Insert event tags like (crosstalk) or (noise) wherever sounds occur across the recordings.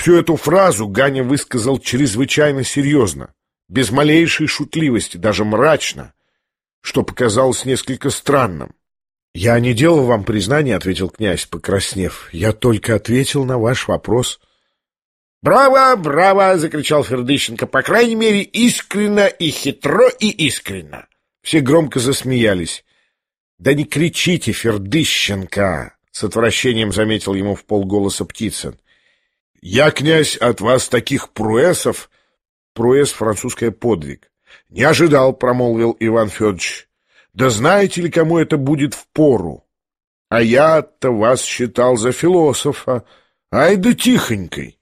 Всю эту фразу Ганя высказал чрезвычайно серьезно, без малейшей шутливости, даже мрачно, что показалось несколько странным. — Я не делал вам признания, — ответил князь, покраснев. — Я только ответил на ваш вопрос. — Браво, браво! — закричал Фердыщенко. — По крайней мере, искренно и хитро и искренно. Все громко засмеялись. — Да не кричите, Фердыщенко! — с отвращением заметил ему в полголоса Птицын. — Я, князь, от вас таких пруэсов... Пруэс — французская подвиг. — Не ожидал, — промолвил Иван Федорович. Да знаете ли, кому это будет в пору? А я-то вас считал за философа. Ай да тихонькой.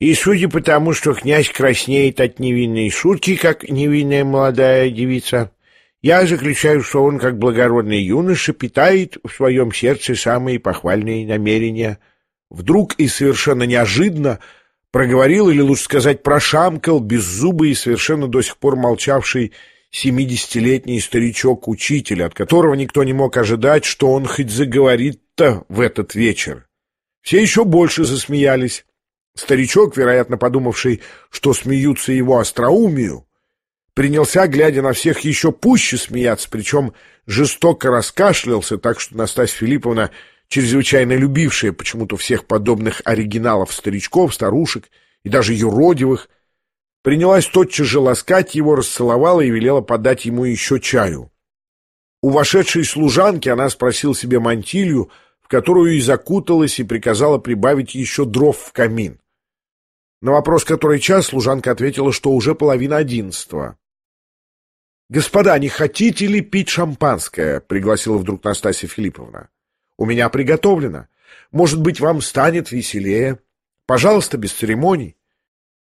И судя по тому, что князь краснеет от невинной шутки, как невинная молодая девица, я заключаю, что он, как благородный юноша, питает в своем сердце самые похвальные намерения. Вдруг и совершенно неожиданно проговорил, или лучше сказать, прошамкал, беззубый и совершенно до сих пор молчавший семидесятилетний старичок-учитель, от которого никто не мог ожидать, что он хоть заговорит-то в этот вечер. Все еще больше засмеялись. Старичок, вероятно, подумавший, что смеются его остроумию, принялся, глядя на всех, еще пуще смеяться, причем жестоко раскашлялся, так что Настасья Филипповна, чрезвычайно любившая почему-то всех подобных оригиналов старичков, старушек и даже юродивых, принялась тотчас же ласкать его, расцеловала и велела подать ему еще чаю. У вошедшей служанки она спросила себе мантилью, в которую и закуталась, и приказала прибавить еще дров в камин. На вопрос, который час, служанка ответила, что уже половина одиннадцатого. «Господа, не хотите ли пить шампанское?» — пригласила вдруг Настасья Филипповна. «У меня приготовлено. Может быть, вам станет веселее. Пожалуйста, без церемоний».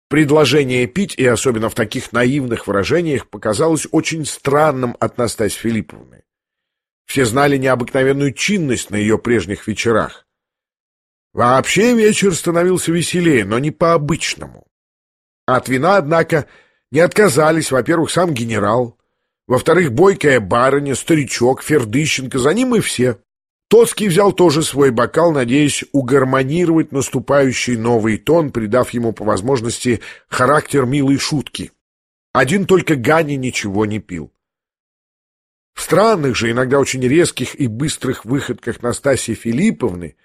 Предложение пить, и особенно в таких наивных выражениях, показалось очень странным от Настасьи Филипповны. Все знали необыкновенную чинность на ее прежних вечерах. Вообще вечер становился веселее, но не по-обычному. От вина, однако, не отказались, во-первых, сам генерал, во-вторых, бойкая барыня, старичок, Фердыщенко, за ним и все. Тоцкий взял тоже свой бокал, надеясь угармонировать наступающий новый тон, придав ему по возможности характер милой шутки. Один только Гани ничего не пил. В странных же, иногда очень резких и быстрых выходках Настасьи Филипповны,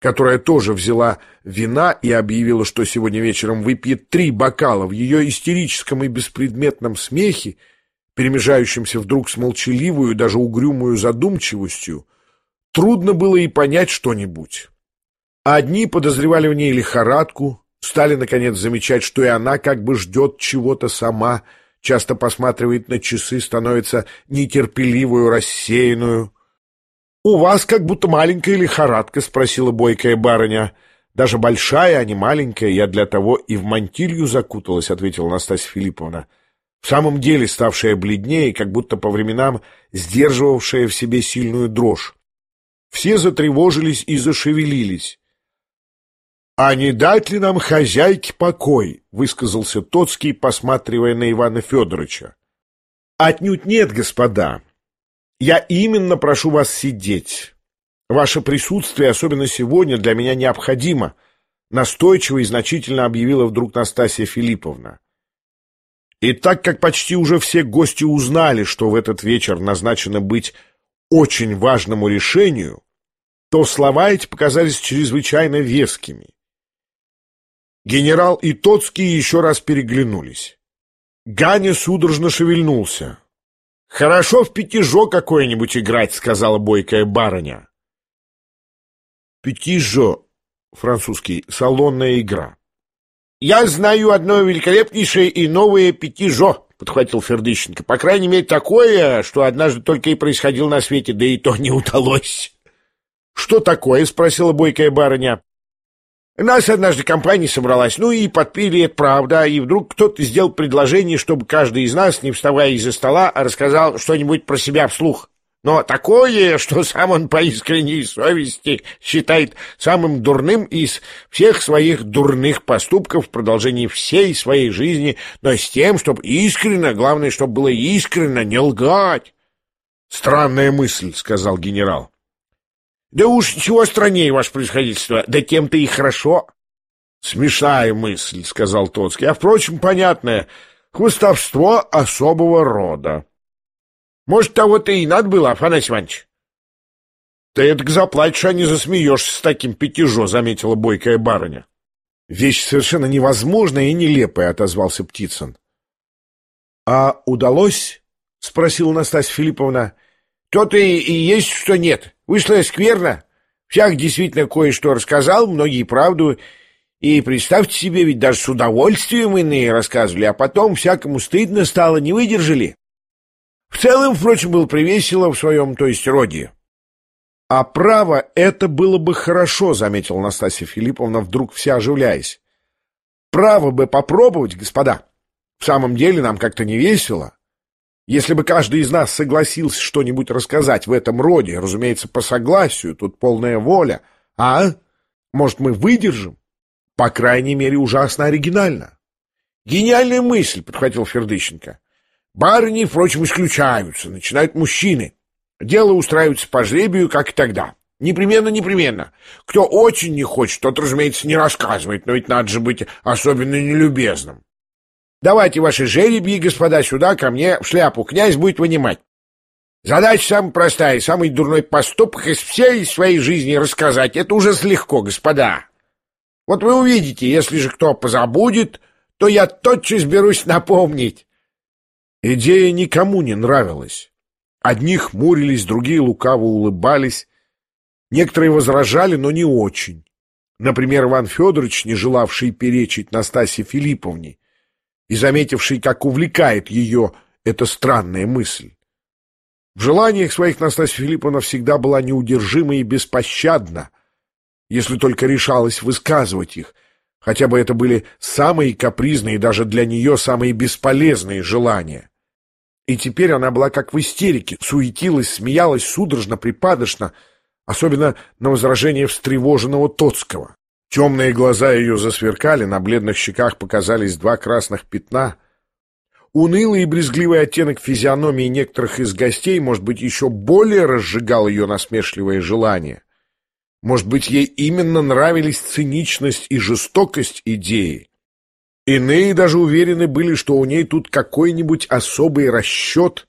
которая тоже взяла вина и объявила, что сегодня вечером выпьет три бокала в ее истерическом и беспредметном смехе, перемежающемся вдруг с молчаливую, даже угрюмую задумчивостью, Трудно было и понять что-нибудь. Одни подозревали в ней лихорадку, стали, наконец, замечать, что и она как бы ждет чего-то сама, часто посматривает на часы, становится нетерпеливую, рассеянную. — У вас как будто маленькая лихорадка, — спросила бойкая барыня. — Даже большая, а не маленькая, я для того и в мантилью закуталась, — ответила Настасья Филипповна. В самом деле ставшая бледнее, как будто по временам сдерживавшая в себе сильную дрожь. Все затревожились и зашевелились. — А не дать ли нам хозяйке покой? — высказался Тоцкий, посматривая на Ивана Федоровича. — Отнюдь нет, господа. Я именно прошу вас сидеть. Ваше присутствие, особенно сегодня, для меня необходимо, — настойчиво и значительно объявила вдруг Настасья Филипповна. И так как почти уже все гости узнали, что в этот вечер назначено быть очень важному решению, то слова эти показались чрезвычайно вескими. Генерал и Тоцкий еще раз переглянулись. Ганя судорожно шевельнулся. — Хорошо в пятижо какое-нибудь играть, — сказала бойкая барыня. Пятижо, французский, салонная игра. — Я знаю одно великолепнейшее и новое пятижо, — подхватил Фердыщенко. — По крайней мере, такое, что однажды только и происходило на свете, да и то не удалось. «Что такое?» — спросила бойкая барыня. «Нас однажды компания собралась, ну и подпили, это правда, и вдруг кто-то сделал предложение, чтобы каждый из нас, не вставая из-за стола, рассказал что-нибудь про себя вслух. Но такое, что сам он по искренней совести считает самым дурным из всех своих дурных поступков в продолжении всей своей жизни, но с тем, чтобы искренно, главное, чтобы было искренно, не лгать». «Странная мысль», — сказал генерал. Да уж чего страннее, ваше происходительство, да тем-то и хорошо. Смешная мысль, — сказал Тоцкий, — а, впрочем, понятная. Хвостовство особого рода. Может, того-то и надо было, Афанасий Иванович? — Ты это заплатишь, а не засмеешься с таким пятижо, — заметила бойкая барыня. — Вещь совершенно невозможная и нелепая, — отозвался Птицын. — А удалось? — спросила Настасья Филипповна. — То-то и, и есть, что нет. Вышло скверно. Всяк действительно кое-что рассказал, многие правду. И представьте себе, ведь даже с удовольствием иные рассказывали, а потом всякому стыдно стало, не выдержали. В целом, впрочем, был привесело в своем, то есть, роде. — А право, это было бы хорошо, — заметила Настасья Филипповна, вдруг вся оживляясь. — Право бы попробовать, господа. В самом деле нам как-то не весело. Если бы каждый из нас согласился что-нибудь рассказать в этом роде, разумеется, по согласию, тут полная воля, а? Может, мы выдержим? По крайней мере, ужасно оригинально. Гениальная мысль, — подхватил Фердыщенко. Барыни, впрочем, исключаются, начинают мужчины. Дело устраивается по жребию, как и тогда. Непременно, непременно. Кто очень не хочет, тот, разумеется, не рассказывает, но ведь надо же быть особенно нелюбезным. Давайте ваши жеребьи, господа, сюда, ко мне, в шляпу. Князь будет вынимать. Задача самая простая, самый дурной поступок из всей своей жизни рассказать. Это уже легко, господа. Вот вы увидите, если же кто позабудет, то я тотчас берусь напомнить. Идея никому не нравилась. Одни хмурились, другие лукаво улыбались. Некоторые возражали, но не очень. Например, Иван Федорович, не желавший перечить Настасье Филипповне, и заметивший, как увлекает ее эта странная мысль. В желаниях своих Настасья Филипповна всегда была неудержима и беспощадна, если только решалась высказывать их, хотя бы это были самые капризные даже для нее самые бесполезные желания. И теперь она была как в истерике, суетилась, смеялась судорожно, припадочно, особенно на возражение встревоженного Тоцкого. Темные глаза ее засверкали, на бледных щеках показались два красных пятна. Унылый и брезгливый оттенок физиономии некоторых из гостей, может быть, еще более разжигал ее насмешливое желание. Может быть, ей именно нравились циничность и жестокость идеи. Иные даже уверены были, что у ней тут какой-нибудь особый расчет.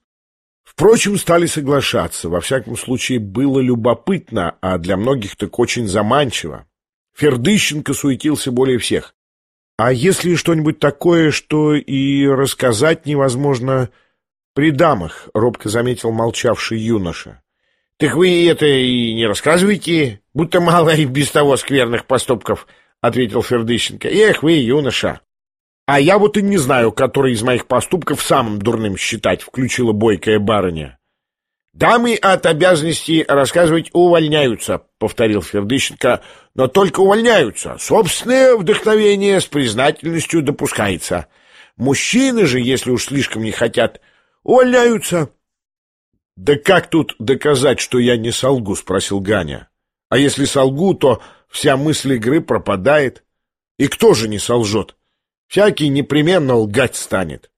Впрочем, стали соглашаться. Во всяком случае, было любопытно, а для многих так очень заманчиво. Фердыщенко суетился более всех. А если что-нибудь такое, что и рассказать невозможно при дамах, робко заметил молчавший юноша. — Так вы это и не рассказываете, будто мало и без того скверных поступков, — ответил Фердыщенко. — Эх вы, юноша! — А я вот и не знаю, который из моих поступков самым дурным считать, — включила бойкая барыня. «Дамы от обязанности рассказывать увольняются», — повторил Фердыщенко, — «но только увольняются. Собственное вдохновение с признательностью допускается. Мужчины же, если уж слишком не хотят, увольняются». «Да как тут доказать, что я не солгу?» — спросил Ганя. «А если солгу, то вся мысль игры пропадает. И кто же не солжет? Всякий непременно лгать станет».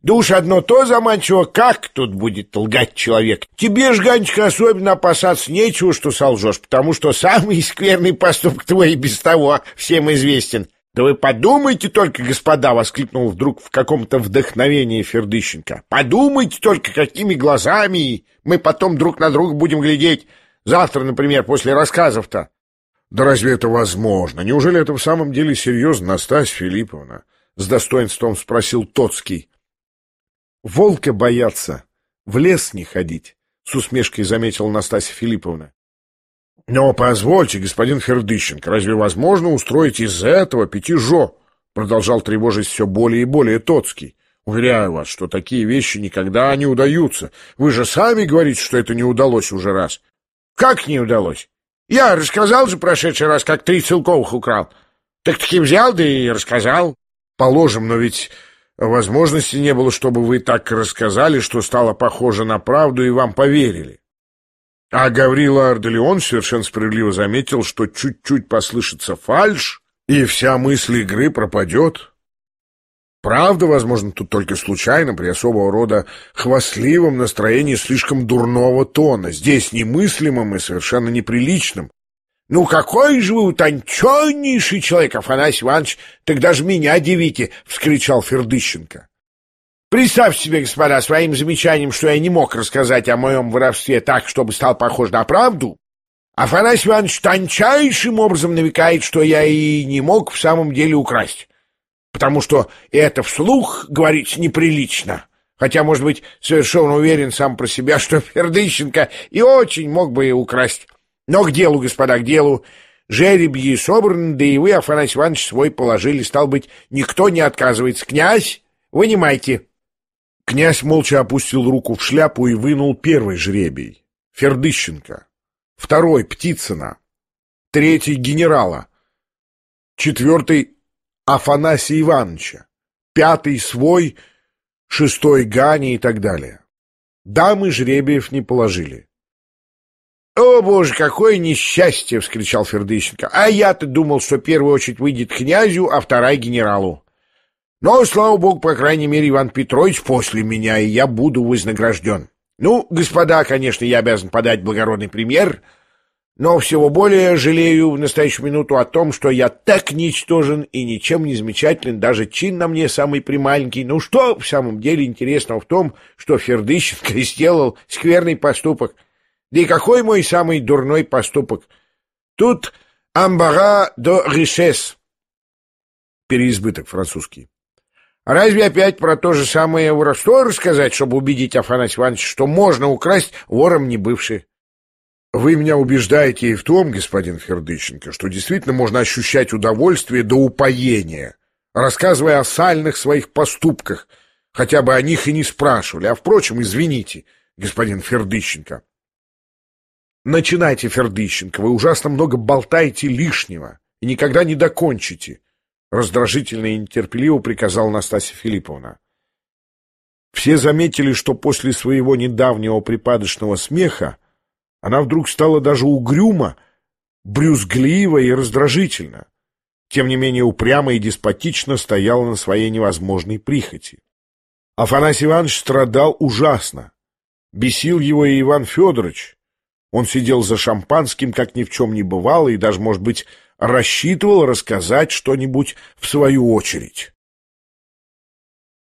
Да уж одно то заманчиво, как тут будет лгать человек. Тебе ж, Ганечка, особенно опасаться нечего, что солжешь, потому что самый (laughs) скверный поступок твой и без того всем известен. Да вы подумайте только, господа, — воскликнул вдруг в каком-то вдохновении Фердыщенко. Подумайте только, какими глазами мы потом друг на друга будем глядеть. Завтра, например, после рассказов-то. Да разве это возможно? Неужели это в самом деле серьезно, Настасья Филипповна? С достоинством спросил Тоцкий. Волка бояться, в лес не ходить, — с усмешкой заметила Настасья Филипповна. — Но позвольте, господин Фердыщенко, разве возможно устроить из этого пятижо? — продолжал тревожить все более и более Тоцкий. — Уверяю вас, что такие вещи никогда не удаются. Вы же сами говорите, что это не удалось уже раз. — Как не удалось? Я рассказал же прошедший раз, как три целковых украл. Так-таки взял, да и рассказал. Положим, но ведь Возможности не было, чтобы вы так рассказали, что стало похоже на правду, и вам поверили. А Гаврила Арделеон совершенно справедливо заметил, что чуть-чуть послышится фальшь, и вся мысль игры пропадет. Правда, возможно, тут только случайно, при особого рода хвастливом настроении слишком дурного тона, здесь немыслимым и совершенно неприличным. Ну, какой же вы утонченнейший человек, Афанасий Иванович, тогда же меня дивите, — вскричал Фердыщенко. Представьте себе, господа, своим замечанием, что я не мог рассказать о моем воровстве так, чтобы стал похож на правду. Афанасий Иванович тончайшим образом намекает, что я и не мог в самом деле украсть, потому что это вслух говорить неприлично. Хотя, может быть, совершенно уверен сам про себя, что (laughs) Фердыщенко и очень мог бы украсть. Но к делу, господа, к делу. Жеребьи собраны, да и вы, Афанасий Иванович, свой положили. Стал быть, никто не отказывается. Князь, вынимайте. Князь молча опустил руку в шляпу и вынул первый жребий. Фердыщенко. Второй — Птицына. Третий — генерала. Четвертый — Афанасия Ивановича. Пятый — свой — шестой Гани и так далее. Дамы жребиев не положили. «О, боже, какое несчастье!» — вскричал Фердыщенко. «А я-то думал, что первая очередь выйдет князю, а вторая — генералу. Но, слава богу, по крайней мере, Иван Петрович после меня, и я буду вознагражден. Ну, господа, конечно, я обязан подать благородный пример — но всего более жалею в настоящую минуту о том, что я так ничтожен и ничем не замечателен, даже чин на мне самый прималенький. Ну что в самом деле интересного в том, что Фердыщенко (laughs) сделал скверный поступок? Да и какой мой самый дурной поступок? Тут амбара до ришес. Переизбыток французский. Разве опять про то же самое воровство рассказать, чтобы убедить Афанасия Ивановича, что можно украсть вором не бывший? Вы меня убеждаете и в том, господин Фердыщенко, что действительно можно ощущать удовольствие до упоения, рассказывая о сальных своих поступках, хотя бы о них и не спрашивали. А, впрочем, извините, господин Фердыщенко. Начинайте, Фердыщенко, вы ужасно много болтаете лишнего и никогда не докончите, раздражительно и нетерпеливо приказала Настасья Филипповна. Все заметили, что после своего недавнего припадочного смеха она вдруг стала даже угрюма, брюзглива и раздражительна. Тем не менее упрямо и деспотично стояла на своей невозможной прихоти. Афанасий Иванович страдал ужасно. Бесил его и Иван Федорович. Он сидел за шампанским, как ни в чем не бывало, и даже, может быть, рассчитывал рассказать что-нибудь в свою очередь.